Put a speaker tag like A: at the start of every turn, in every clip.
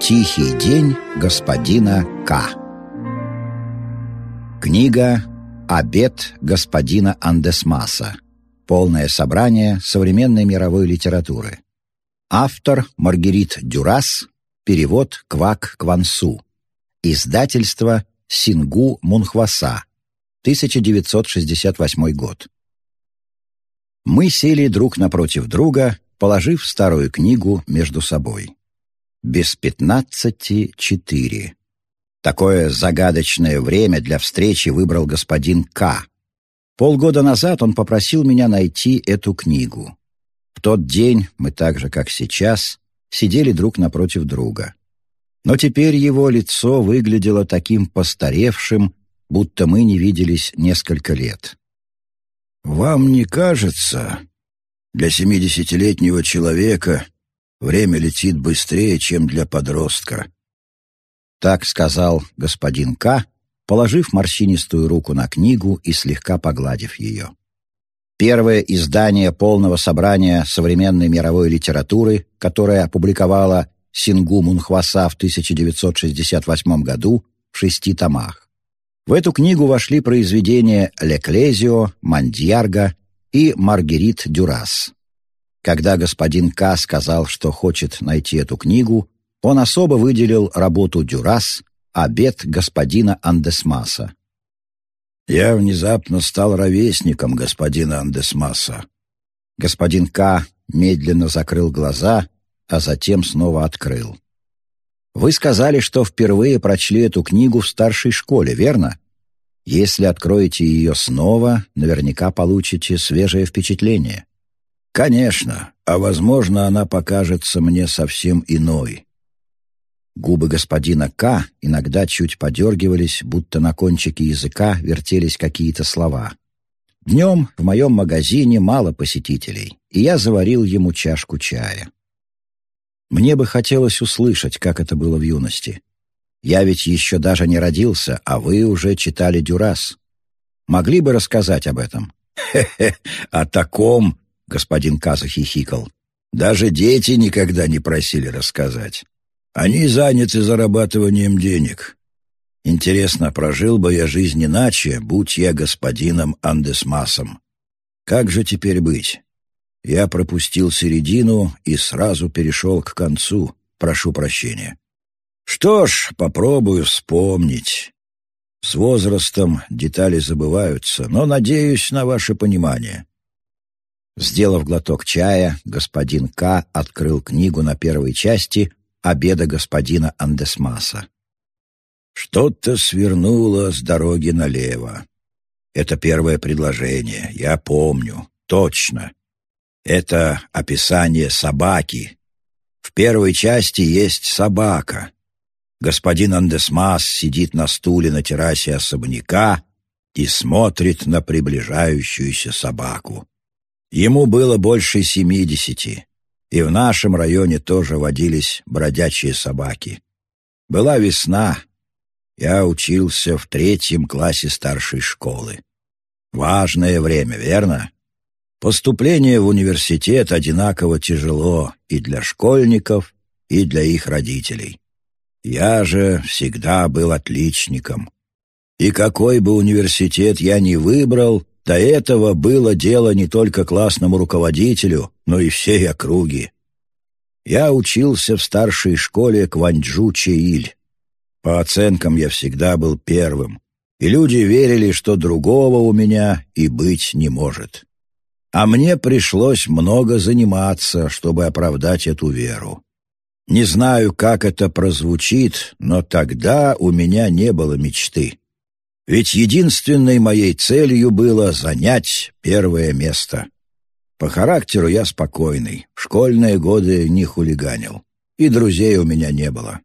A: Тихий день господина К. Книга «Обед господина Андесмаса». Полное собрание современной мировой литературы. Автор Маргерит Дюрас. Перевод Квак Квансу. Издательство Сингу Мунхваса. 1968 год. Мы сели друг напротив друга, положив старую книгу между собой. Без пятнадцати четыре. Такое загадочное время для встречи выбрал господин К. Полгода назад он попросил меня найти эту книгу. В тот день мы так же, как сейчас, сидели друг напротив друга. Но теперь его лицо выглядело таким постаревшим, будто мы не виделись несколько лет.
B: «Вам не кажется, для семидесятилетнего человека Время летит быстрее, чем для подростка.
A: Так сказал господин К., положив морщинистую руку на книгу и слегка погладив ее. Первое издание полного собрания современной мировой литературы, которое опубликовала Сингу Мунхваса в 1968 году в шести томах. В эту книгу вошли произведения Леклезио, Мандьярга и Маргерит Дюрас. Когда господин К. сказал, что хочет найти эту книгу, он особо выделил работу Дюрас «Обед господина Андесмаса».
B: «Я внезапно стал ровесником господина Андесмаса».
A: Господин К. медленно закрыл глаза, а затем снова открыл. «Вы сказали, что впервые прочли эту книгу в старшей школе, верно? Если откроете ее снова, наверняка получите свежее впечатление».
B: «Конечно, а, возможно, она покажется мне совсем иной».
A: Губы господина К. иногда чуть подергивались, будто на кончике языка вертелись какие-то слова. Днем в моем магазине мало посетителей, и я заварил ему чашку чая. Мне бы хотелось услышать, как это было в юности. Я ведь еще даже не родился, а вы уже читали «Дюрас». Могли бы рассказать об этом?
B: «Хе-хе, о таком господин Каза хихикал. «Даже дети никогда не просили рассказать. Они заняты зарабатыванием денег. Интересно, прожил бы я жизнь иначе, будь я господином Андесмасом. Как же теперь быть? Я пропустил середину и сразу перешел к концу. Прошу прощения. Что ж, попробую вспомнить. С возрастом детали забываются, но надеюсь на ваше понимание.
A: Сделав глоток чая, господин К. открыл книгу на первой части «Обеда господина Андесмаса».
B: «Что-то свернуло с дороги налево. Это первое предложение, я помню, точно. Это описание собаки. В первой части есть собака. Господин Андесмас сидит на стуле на террасе особняка и смотрит на приближающуюся собаку. Ему было больше семидесяти, и в нашем районе тоже водились бродячие собаки. Была весна, я учился в третьем классе старшей школы. Важное время, верно? Поступление в университет одинаково тяжело и для школьников, и для их родителей. Я же всегда был отличником. И какой бы университет я ни выбрал, до этого было дело не только классному руководителю, но и всей округе. Я учился в старшей школе Кванджу-Чеиль. По оценкам я всегда был первым, и люди верили, что другого у меня и быть не может. А мне пришлось много заниматься, чтобы оправдать эту веру. Не знаю, как это прозвучит, но тогда у меня не было мечты. Ведь единственной моей целью было занять первое место. По характеру я спокойный, в школьные годы не хулиганил, и друзей у меня не было.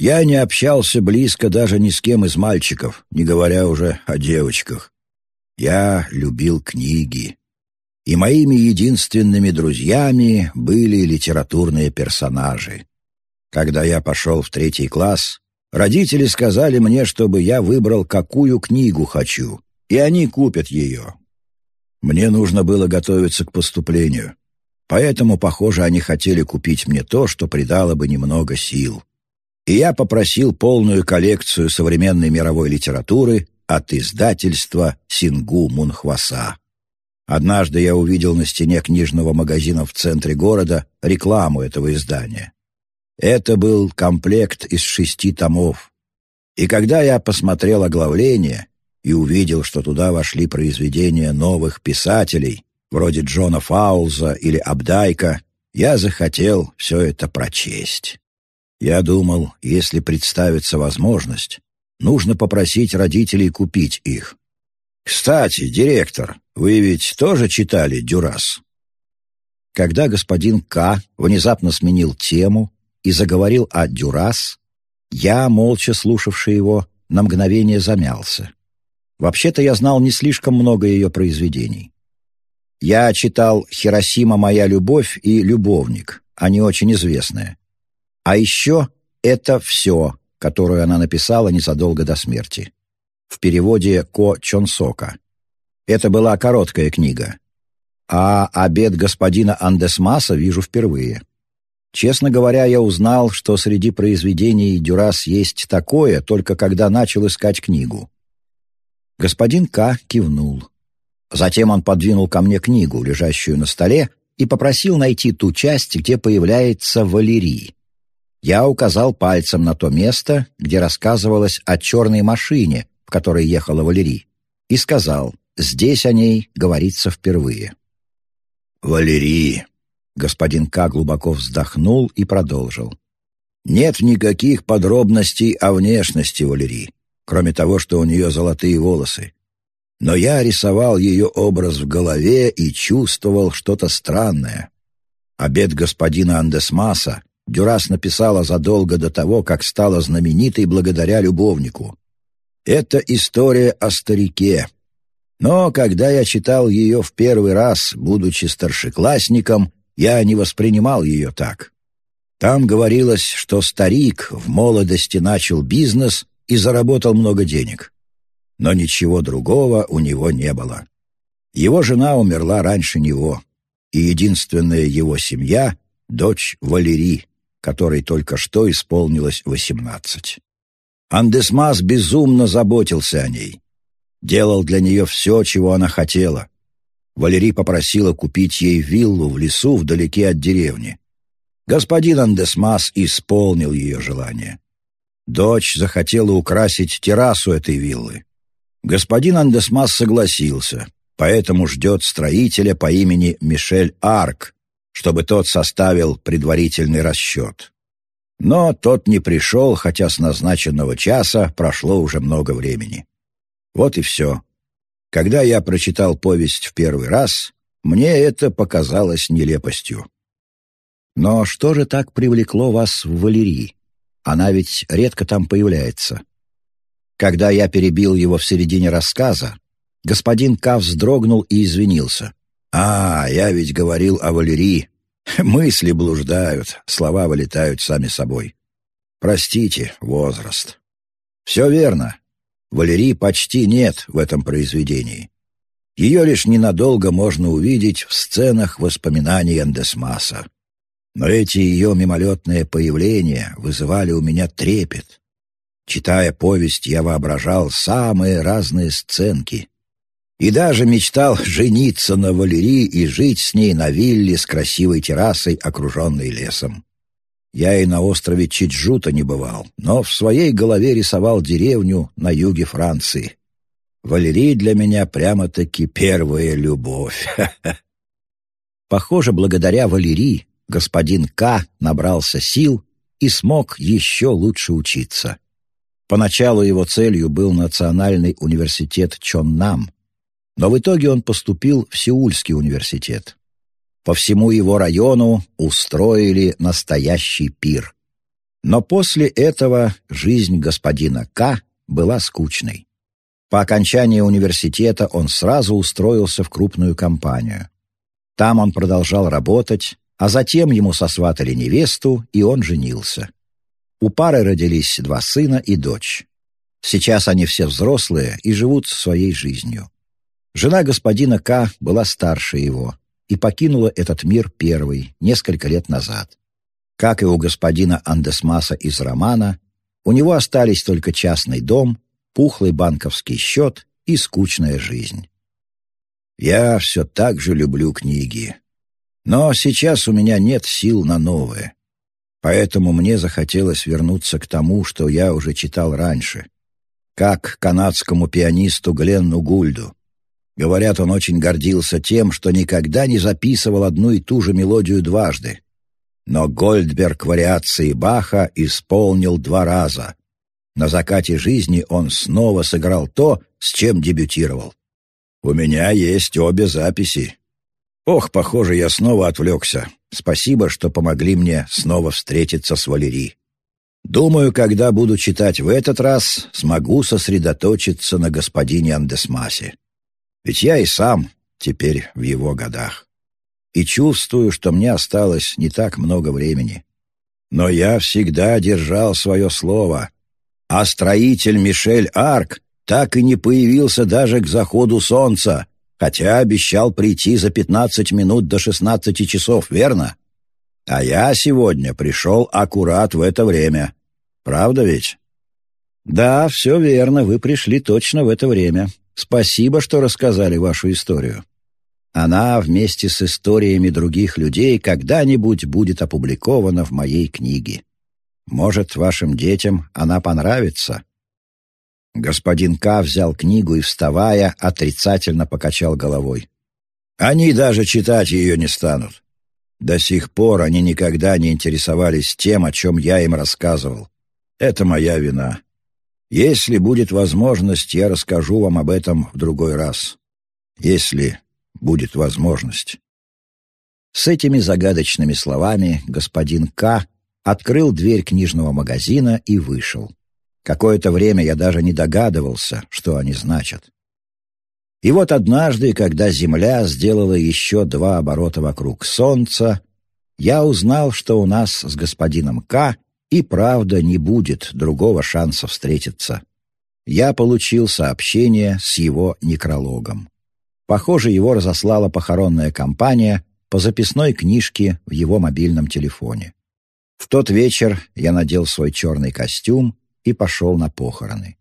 B: Я не общался близко даже ни с кем из мальчиков, не говоря уже о девочках. Я любил книги. И моими единственными друзьями были литературные персонажи. Когда я пошел в третий класс, Родители сказали мне, чтобы я выбрал, какую книгу хочу, и они купят ее. Мне нужно было готовиться к поступлению. Поэтому, похоже, они хотели купить мне то, что придало бы немного сил. И я попросил полную коллекцию современной мировой литературы от издательства «Сингу Мунхваса». Однажды я увидел на стене книжного магазина в центре города рекламу этого издания. Это был комплект из шести томов. И когда я посмотрел оглавление и увидел, что туда вошли произведения новых писателей, вроде Джона Фаулза или Абдайка, я захотел все это прочесть. Я думал, если представится возможность, нужно попросить родителей купить их. «Кстати, директор, вы ведь тоже читали «Дюрас»?»
A: Когда господин К. внезапно сменил тему и заговорил о «Дюрас», я, молча слушавший его, на мгновение замялся. Вообще-то я знал не слишком много ее произведений. Я читал «Хиросима. Моя любовь» и «Любовник», они очень известные. А еще «Это все», которую она написала незадолго до смерти в переводе Ко Чонсока. Это была короткая книга. А «Обед господина Андесмаса» вижу впервые. Честно говоря, я узнал, что среди произведений Дюрас есть такое, только когда начал искать книгу. Господин К. кивнул. Затем он подвинул ко мне книгу, лежащую на столе, и попросил найти ту часть, где появляется Валерий. Я указал пальцем на то место, где рассказывалось о черной машине, в которой ехала Валерий, и сказал, здесь о ней говорится впервые.
B: «Валерий!» — господин К. глубоко вздохнул и продолжил. «Нет никаких подробностей о внешности Валерии, кроме того, что у нее золотые волосы. Но я рисовал ее образ в голове и чувствовал что-то странное. Обед господина Андесмаса Дюрас написала задолго до того, как стала знаменитой благодаря любовнику. Это история о старике. Но когда я читал ее в первый раз, будучи старшеклассником, я не воспринимал ее так. Там говорилось, что старик в молодости начал бизнес и заработал много денег. Но ничего другого у него не было. Его жена умерла раньше него, и единственная его семья — дочь Валерий, которой только что исполнилось восемнадцать. Андесмас безумно заботился о ней. Делал для нее все, чего она хотела. Валерий попросила купить ей виллу в лесу вдалеке от деревни. Господин Андесмас исполнил ее желание. Дочь захотела украсить террасу этой виллы. Господин Андесмас согласился, поэтому ждет строителя по имени Мишель Арк, чтобы тот составил предварительный расчет. Но тот не пришел, хотя с назначенного часа прошло уже много времени. Вот и все. Когда я прочитал повесть в первый раз, мне это показалось нелепостью. Но что же так привлекло вас в Валерии? Она ведь редко там появляется. Когда я перебил его в середине рассказа, господин К. вздрогнул и извинился. «А, я ведь говорил о Валерии. Мысли блуждают, слова вылетают сами собой. Простите, возраст. Все верно. Валерии почти нет в этом произведении. Ее лишь ненадолго можно увидеть в сценах воспоминаний Андесмаса. Но эти ее мимолетные появления вызывали у меня трепет. Читая повесть, я воображал самые разные сценки, и даже мечтал жениться на Валерии и жить с ней на вилле с красивой террасой, окруженной лесом. Я и на острове Чиджута не бывал, но в своей голове рисовал деревню на юге Франции. Валерий для меня прямо-таки первая любовь. Похоже, благодаря Валерии господин К. набрался сил и смог еще лучше учиться. Поначалу его целью был Национальный университет Чоннам, но в итоге он поступил в Сеульский университет. По всему его району устроили настоящий пир. Но после этого жизнь господина К. была скучной. По окончании университета он сразу устроился в крупную компанию. Там он продолжал работать, а затем ему сосватали невесту, и он женился. У пары родились два сына и дочь. Сейчас они все взрослые и живут своей жизнью. Жена господина К. была старше его.
A: И покинула этот мир первой, несколько лет назад. Как и у господина Андесмаса из романа, у него остались только частный дом, пухлый банковский счет и скучная жизнь. Я все так же люблю книги. Но сейчас у меня нет сил на новое. Поэтому мне захотелось вернуться к тому, что я уже читал раньше. Как канадскому пианисту Гленну Гульду. Говорят, он очень гордился тем, что никогда не записывал одну и ту же мелодию дважды. Но Гольдберг вариации Баха исполнил два раза. На закате жизни он снова сыграл то, с чем дебютировал. У меня есть обе записи. Ох, похоже, я снова отвлекся. Спасибо, что помогли мне снова встретиться с Валери. Думаю, когда буду читать в этот раз, смогу сосредоточиться на господине Андесмасе. Ведь я и сам теперь в его годах. И чувствую, что мне осталось не так много времени. Но я всегда держал свое слово. А строитель Мишель Арк так и не появился даже к заходу солнца, хотя обещал прийти за пятнадцать минут до шестнадцати часов, верно? А я сегодня пришел аккурат в это время. Правда ведь? Да, все верно, вы пришли точно в это время. Спасибо, что рассказали вашу историю. Она вместе с историями других людей когда-нибудь будет опубликована в моей книге. Может, вашим детям она понравится. Господин К. взял книгу и, вставая, отрицательно покачал головой. Они даже читать ее не станут. До сих пор они никогда не интересовались тем, о чем я им рассказывал. Это моя вина. Если будет возможность, я расскажу вам об этом в другой раз. Если будет возможность». С этими загадочными словами господин К. открыл дверь книжного магазина и вышел. Какое-то время я даже не догадывался, что они значат. И вот однажды, когда Земля сделала еще два оборота вокруг Солнца, я узнал, что у нас с господином К и правда не будет другого шанса встретиться. Я получил сообщение с его некрологом. Похоже, его разослала похоронная компания по записной книжке в его мобильном телефоне. В тот вечер я надел свой черный костюм и пошел на похороны.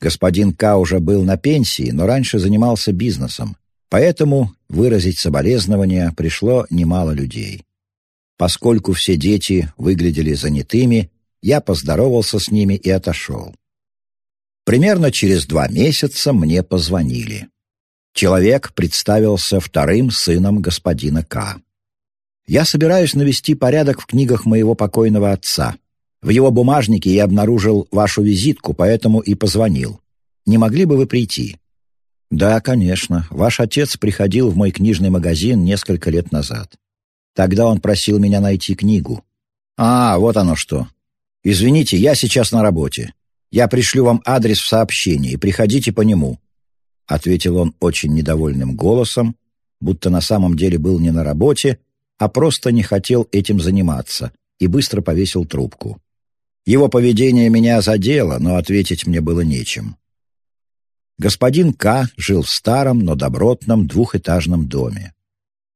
A: Господин К. уже был на пенсии, но раньше занимался бизнесом, поэтому выразить соболезнования пришло немало людей. Поскольку все дети выглядели занятыми, я поздоровался с ними и отошел. Примерно через два месяца мне позвонили. Человек представился вторым сыном господина К. «Я собираюсь навести порядок в книгах моего покойного отца. В его бумажнике я обнаружил вашу визитку, поэтому и позвонил. Не могли бы вы прийти?» «Да, конечно. Ваш отец приходил в мой книжный магазин несколько лет назад. Тогда он просил меня найти книгу. А, вот оно что. Извините, я сейчас на работе. Я пришлю вам адрес в сообщении, приходите по нему. Ответил он очень недовольным голосом, будто на самом деле был не на работе, а просто не хотел этим заниматься, и быстро повесил трубку. Его поведение меня задело, но ответить мне было нечем. Господин К. жил в старом, но добротном двухэтажном доме.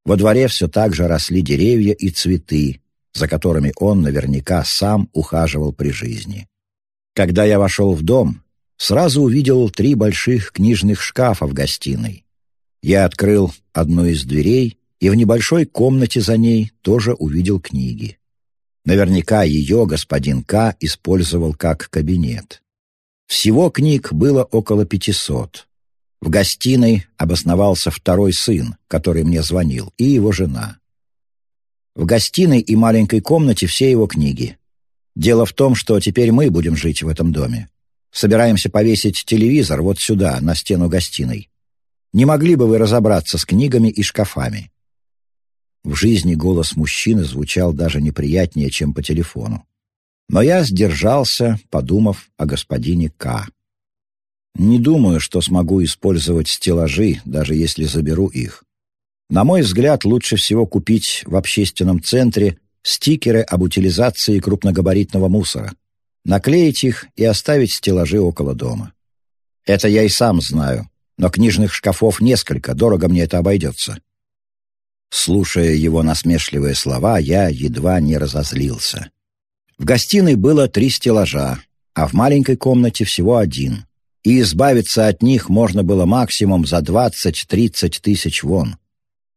A: Во дворе все так же росли деревья и цветы, за которыми он наверняка сам ухаживал при жизни. Когда я вошел в дом, сразу увидел три больших книжных шкафа в гостиной. Я открыл одну из дверей и в небольшой комнате за ней тоже увидел книги. Наверняка ее господин К. использовал как кабинет. Всего книг было около пятисот. В гостиной обосновался второй сын, который мне звонил, и его жена. В гостиной и маленькой комнате все его книги. Дело в том, что теперь мы будем жить в этом доме. Собираемся повесить телевизор вот сюда, на стену гостиной. Не могли бы вы разобраться с книгами и шкафами?» В жизни голос мужчины звучал даже неприятнее, чем по телефону. Но я сдержался, подумав о господине К. Не думаю, что смогу использовать стеллажи, даже если заберу их. На мой взгляд, лучше всего купить в общественном центре стикеры об утилизации крупногабаритного мусора, наклеить их и оставить стеллажи около дома. Это я и сам знаю, но книжных шкафов несколько, дорого мне это обойдется. Слушая его насмешливые слова, я едва не разозлился. В гостиной было три стеллажа, а в маленькой комнате всего один. И избавиться от них можно было максимум за 20-30 тысяч вон.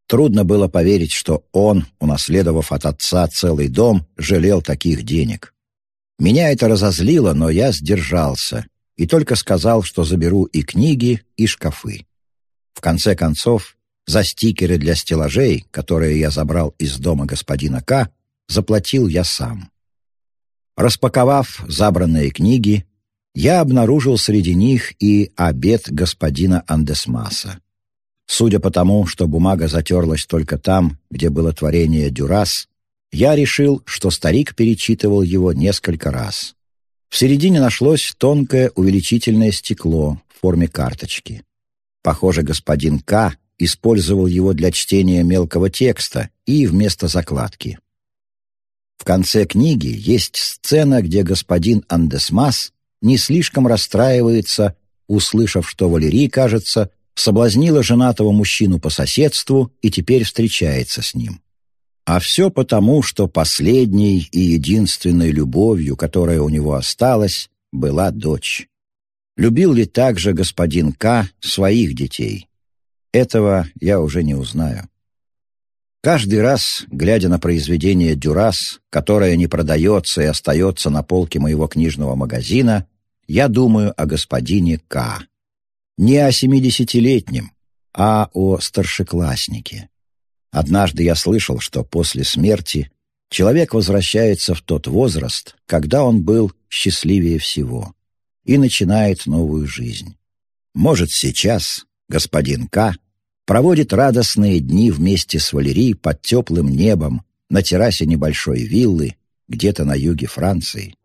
A: Трудно было поверить, что он, унаследовав от отца целый дом, жалел таких денег. Меня это разозлило, но я сдержался и только сказал, что заберу и книги, и шкафы. В конце концов, за стикеры для стеллажей, которые я забрал из дома господина К, заплатил я сам. Распаковав забранные книги, я обнаружил среди них и обед господина Андесмаса. Судя по тому, что бумага затерлась только там, где было творение Дюрас, я решил, что старик перечитывал его несколько раз. В середине нашлось тонкое увеличительное стекло в форме карточки. Похоже, господин К использовал его для чтения мелкого текста и вместо закладки. В конце книги есть сцена, где господин Андесмас не слишком расстраивается, услышав, что Валерий, кажется, соблазнила женатого мужчину по соседству и теперь встречается с ним. А все потому, что последней и единственной любовью, которая у него осталась, была дочь. Любил ли также господин К. своих детей? Этого я уже не узнаю. Каждый раз, глядя на произведение «Дюрас», которое не продается и остается на полке моего книжного магазина, я думаю о господине К. Не о семидесятилетнем, а о старшекласснике. Однажды я слышал, что после смерти человек возвращается в тот возраст, когда он был счастливее всего, и начинает новую жизнь. Может, сейчас господин К проводит радостные дни вместе с Валерией под теплым небом на террасе небольшой виллы где-то на юге Франции.